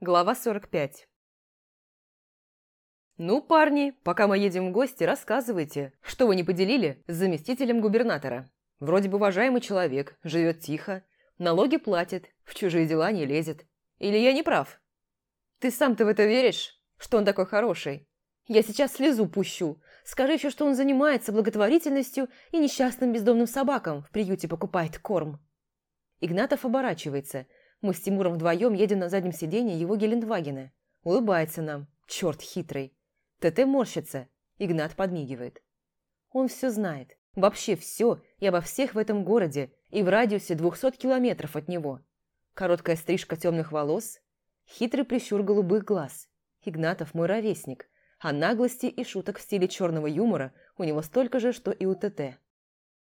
Глава 45 «Ну, парни, пока мы едем в гости, рассказывайте, что вы не поделили с заместителем губернатора. Вроде бы уважаемый человек, живет тихо, налоги платит, в чужие дела не лезет. Или я не прав? Ты сам-то в это веришь, что он такой хороший? Я сейчас слезу пущу. Скажи еще, что он занимается благотворительностью и несчастным бездомным собакам в приюте покупает корм». Игнатов оборачивается. Мы с Тимуром вдвоем едем на заднем сиденье его Гелендвагена. Улыбается нам. Черт хитрый. ТТ морщится. Игнат подмигивает. Он все знает. Вообще все и обо всех в этом городе и в радиусе 200 километров от него. Короткая стрижка темных волос, хитрый прищур голубых глаз. Игнатов мой ровесник, а наглости и шуток в стиле черного юмора у него столько же, что и у ТТ.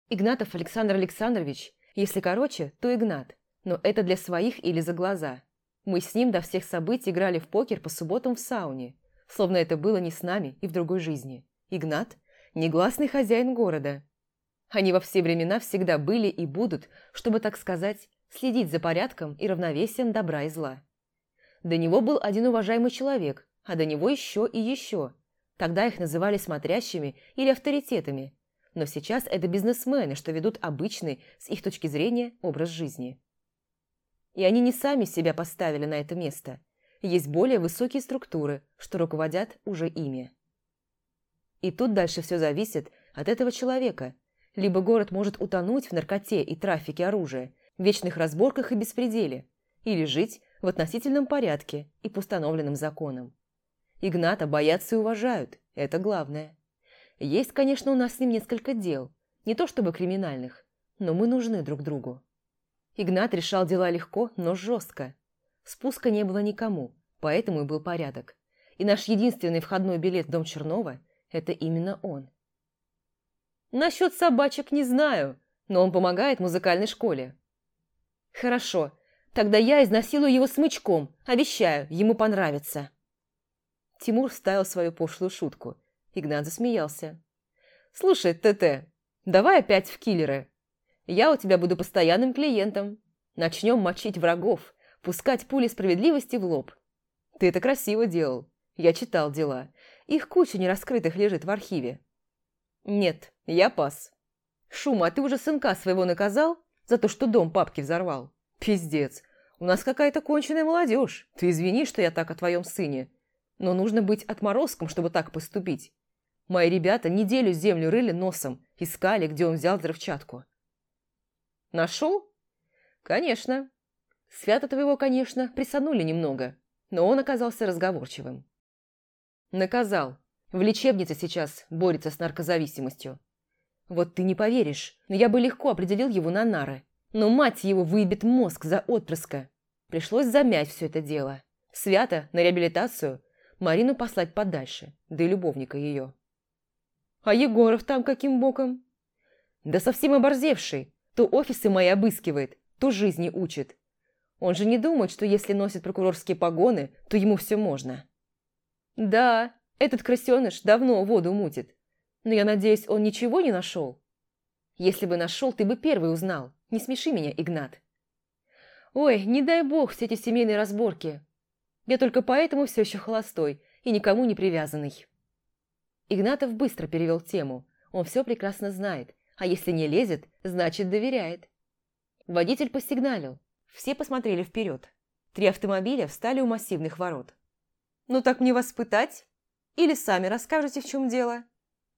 Игнатов Александр Александрович, если короче, то Игнат, но это для своих или за глаза. Мы с ним до всех событий играли в покер по субботам в сауне, словно это было не с нами и в другой жизни. Игнат – негласный хозяин города. Они во все времена всегда были и будут, чтобы, так сказать, следить за порядком и равновесием добра и зла. До него был один уважаемый человек, а до него еще и еще. Тогда их называли смотрящими или авторитетами, но сейчас это бизнесмены, что ведут обычный, с их точки зрения, образ жизни. И они не сами себя поставили на это место. Есть более высокие структуры, что руководят уже ими. И тут дальше все зависит от этого человека. Либо город может утонуть в наркоте и трафике оружия, вечных разборках и беспределе, или жить в относительном порядке и по установленным законам. Игната боятся и уважают, это главное. Есть, конечно, у нас с ним несколько дел, не то чтобы криминальных, но мы нужны друг другу. Игнат решал дела легко, но жестко. Спуска не было никому, поэтому и был порядок. И наш единственный входной билет в дом Чернова – это именно он. Насчет собачек не знаю, но он помогает музыкальной школе. Хорошо, тогда я изнасилую его смычком, обещаю, ему понравится. Тимур вставил свою пошлую шутку. Игнат засмеялся. «Слушай, ТТ, давай опять в киллеры. Я у тебя буду постоянным клиентом. Начнем мочить врагов, пускать пули справедливости в лоб. Ты это красиво делал. Я читал дела. Их куча нераскрытых лежит в архиве. Нет, я пас. Шума, а ты уже сынка своего наказал за то, что дом папки взорвал? Пиздец. У нас какая-то конченая молодежь. Ты извини, что я так о твоем сыне. Но нужно быть отморозком, чтобы так поступить. Мои ребята неделю землю рыли носом, искали, где он взял взрывчатку. Нашел? Конечно. Свято твоего, конечно, присанули немного, но он оказался разговорчивым. Наказал. В лечебнице сейчас борется с наркозависимостью. Вот ты не поверишь, но я бы легко определил его на нары. Но мать его выебет мозг за отпрыска. Пришлось замять все это дело. Свято на реабилитацию, Марину послать подальше, да и любовника ее. А Егоров там каким боком? Да совсем оборзевший. То офисы мои обыскивает, то жизни учит. Он же не думает, что если носит прокурорские погоны, то ему все можно. Да, этот крысеныш давно воду мутит. Но я надеюсь, он ничего не нашел? Если бы нашел, ты бы первый узнал. Не смеши меня, Игнат. Ой, не дай бог все эти семейные разборки. Я только поэтому все еще холостой и никому не привязанный. Игнатов быстро перевел тему. Он все прекрасно знает, а если не лезет, значит доверяет. Водитель посигналил. Все посмотрели вперед. Три автомобиля встали у массивных ворот. «Ну так мне вас пытать? Или сами расскажете, в чем дело?»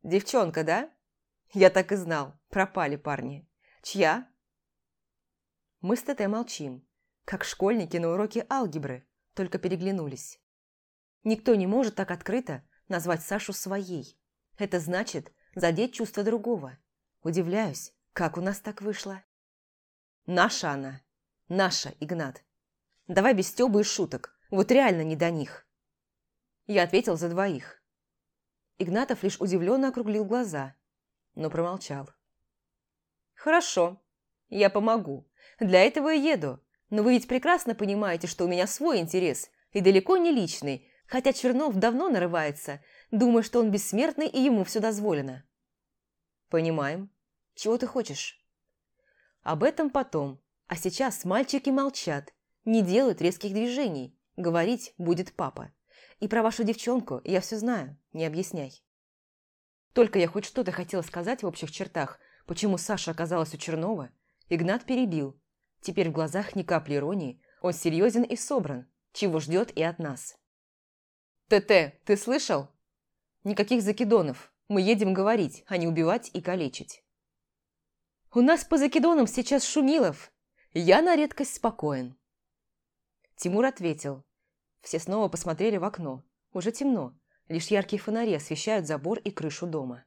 «Девчонка, да?» «Я так и знал. Пропали парни. Чья?» Мы с ТТ молчим, как школьники на уроке алгебры, только переглянулись. Никто не может так открыто назвать Сашу своей. Это значит задеть чувство другого. Удивляюсь, как у нас так вышло. Наша она. Наша, Игнат. Давай без стёба и шуток. Вот реально не до них. Я ответил за двоих. Игнатов лишь удивленно округлил глаза, но промолчал. «Хорошо, я помогу. Для этого и еду. Но вы ведь прекрасно понимаете, что у меня свой интерес, и далеко не личный, хотя Чернов давно нарывается, думая, что он бессмертный и ему все дозволено. Понимаем. Чего ты хочешь? Об этом потом. А сейчас мальчики молчат, не делают резких движений, Говорить будет папа. И про вашу девчонку я все знаю, не объясняй. Только я хоть что-то хотела сказать в общих чертах, почему Саша оказалась у Чернова, Игнат перебил. Теперь в глазах ни капли иронии, он серьезен и собран, чего ждет и от нас. «ТТ, ты слышал? Никаких закидонов. Мы едем говорить, а не убивать и калечить». «У нас по закидонам сейчас Шумилов. Я на редкость спокоен». Тимур ответил. Все снова посмотрели в окно. Уже темно. Лишь яркие фонари освещают забор и крышу дома.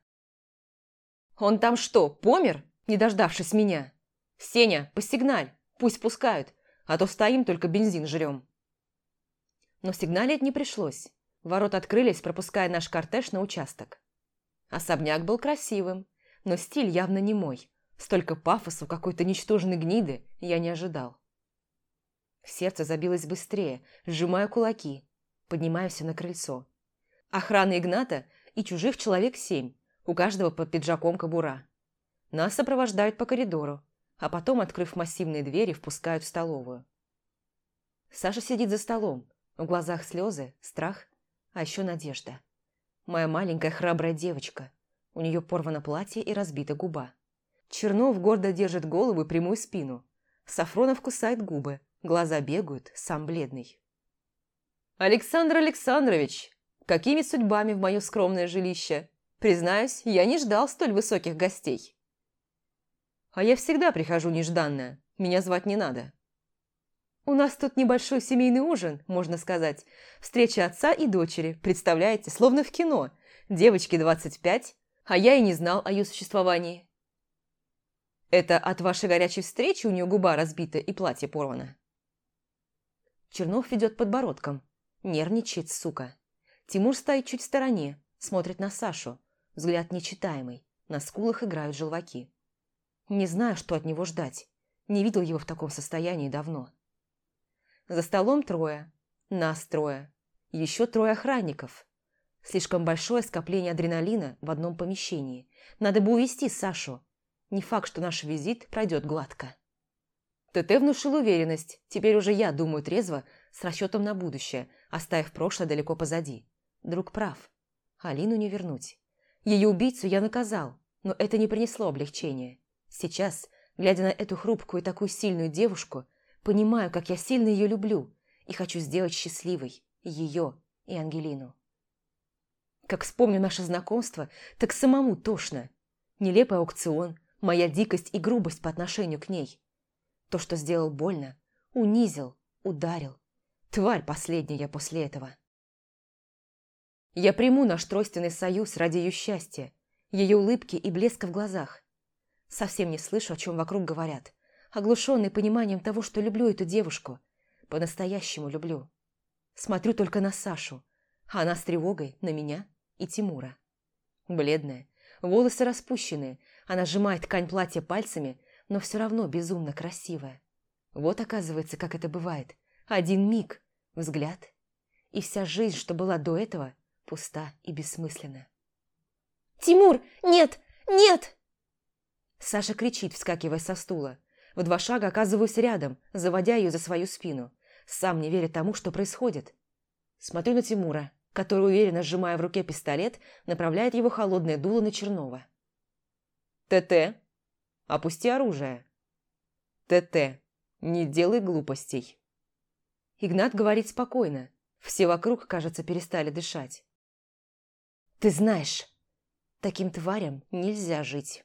«Он там что, помер, не дождавшись меня? Сеня, посигналь, пусть пускают, а то стоим, только бензин жрем». Но сигналить не пришлось. Ворот открылись, пропуская наш кортеж на участок. Особняк был красивым, но стиль явно не мой. Столько пафоса у какой-то ничтожной гниды я не ожидал. Сердце забилось быстрее, сжимая кулаки. Поднимаюсь на крыльцо. Охрана Игната и чужих человек семь, у каждого под пиджаком кобура. Нас сопровождают по коридору, а потом, открыв массивные двери, впускают в столовую. Саша сидит за столом, в глазах слезы, страх, а еще надежда. Моя маленькая храбрая девочка. У нее порвано платье и разбита губа. Чернов гордо держит голову и прямую спину. Сафронов кусает губы, глаза бегают, сам бледный. «Александр Александрович, какими судьбами в мое скромное жилище? Признаюсь, я не ждал столь высоких гостей». «А я всегда прихожу нежданно, меня звать не надо». «У нас тут небольшой семейный ужин, можно сказать. Встреча отца и дочери, представляете, словно в кино. Девочке 25, а я и не знал о ее существовании». «Это от вашей горячей встречи у нее губа разбита и платье порвано?» Чернов ведет подбородком. Нервничает, сука. Тимур стоит чуть в стороне, смотрит на Сашу. Взгляд нечитаемый. На скулах играют желваки. Не знаю, что от него ждать. Не видел его в таком состоянии давно. За столом трое. Нас трое. Еще трое охранников. Слишком большое скопление адреналина в одном помещении. Надо бы увести Сашу. Не факт, что наш визит пройдет гладко. ТТ внушил уверенность. Теперь уже я думаю трезво, с расчетом на будущее, оставив прошлое далеко позади. Друг прав. Алину не вернуть. Ее убийцу я наказал, но это не принесло облегчения. Сейчас, глядя на эту хрупкую и такую сильную девушку, Понимаю, как я сильно ее люблю и хочу сделать счастливой ее и Ангелину. Как вспомню наше знакомство, так самому тошно. Нелепый аукцион, моя дикость и грубость по отношению к ней. То, что сделал больно, унизил, ударил. Тварь последняя я после этого. Я приму наш тройственный союз ради ее счастья, ее улыбки и блеска в глазах. Совсем не слышу, о чем вокруг говорят оглушенный пониманием того, что люблю эту девушку. По-настоящему люблю. Смотрю только на Сашу, а она с тревогой на меня и Тимура. Бледная, волосы распущенные, она сжимает ткань платья пальцами, но все равно безумно красивая. Вот оказывается, как это бывает. Один миг, взгляд, и вся жизнь, что была до этого, пуста и бессмысленна. «Тимур, нет, нет!» Саша кричит, вскакивая со стула. В два шага оказываюсь рядом, заводя ее за свою спину. Сам не веря тому, что происходит. Смотрю на Тимура, который, уверенно сжимая в руке пистолет, направляет его холодное дуло на Чернова. «ТТ, опусти оружие!» «ТТ, не делай глупостей!» Игнат говорит спокойно. Все вокруг, кажется, перестали дышать. «Ты знаешь, таким тварям нельзя жить»,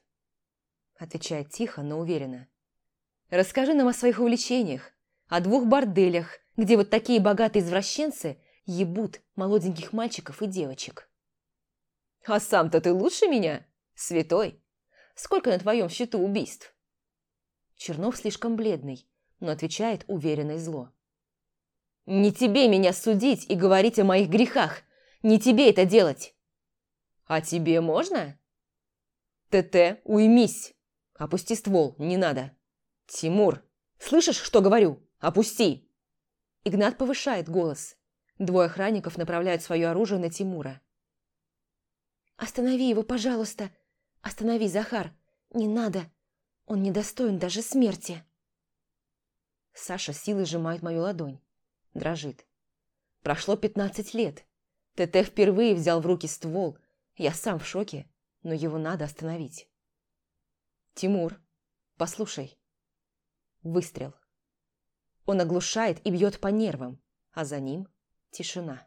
отвечает тихо, но уверенно. Расскажи нам о своих увлечениях, о двух борделях, где вот такие богатые извращенцы ебут молоденьких мальчиков и девочек. А сам-то ты лучше меня, святой. Сколько на твоем счету убийств? Чернов слишком бледный, но отвечает уверенно и зло. «Не тебе меня судить и говорить о моих грехах! Не тебе это делать!» «А тебе можно?» «ТТ, уймись! Опусти ствол, не надо!» «Тимур, слышишь, что говорю? Опусти!» Игнат повышает голос. Двое охранников направляют свое оружие на Тимура. «Останови его, пожалуйста! Останови, Захар! Не надо! Он недостоин даже смерти!» Саша силой сжимает мою ладонь. Дрожит. Прошло пятнадцать лет. ТТ впервые взял в руки ствол. Я сам в шоке, но его надо остановить. «Тимур, послушай». Выстрел. Он оглушает и бьет по нервам, а за ним тишина.